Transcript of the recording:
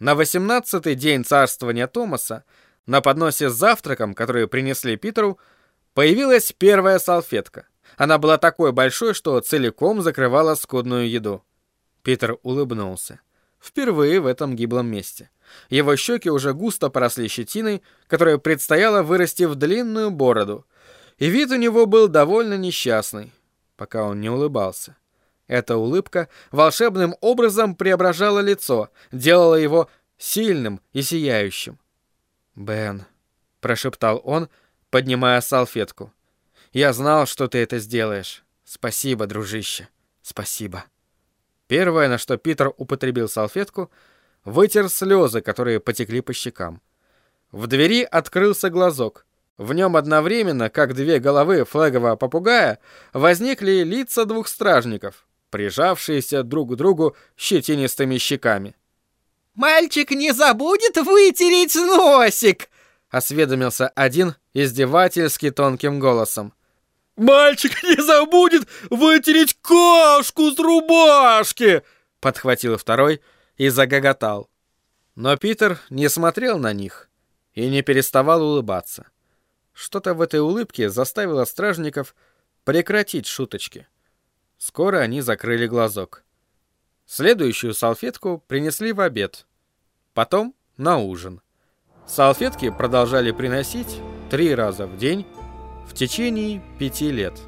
На восемнадцатый день царствования Томаса на подносе с завтраком, который принесли Питеру, появилась первая салфетка. Она была такой большой, что целиком закрывала скудную еду. Питер улыбнулся. Впервые в этом гиблом месте. Его щеки уже густо поросли щетиной, которая предстояло вырасти в длинную бороду. И вид у него был довольно несчастный, пока он не улыбался. Эта улыбка волшебным образом преображала лицо, делала его сильным и сияющим. «Бен», — прошептал он, поднимая салфетку, — «я знал, что ты это сделаешь. Спасибо, дружище, спасибо». Первое, на что Питер употребил салфетку, вытер слезы, которые потекли по щекам. В двери открылся глазок. В нем одновременно, как две головы флегового попугая, возникли лица двух стражников, прижавшиеся друг к другу щетинистыми щеками. «Мальчик не забудет вытереть носик!» — осведомился один издевательски тонким голосом. «Мальчик не забудет вытереть кашку с рубашки!» — подхватил второй и загоготал. Но Питер не смотрел на них и не переставал улыбаться. Что-то в этой улыбке заставило стражников прекратить шуточки. Скоро они закрыли глазок. Следующую салфетку принесли в обед. Потом на ужин. Салфетки продолжали приносить три раза в день в течение пяти лет.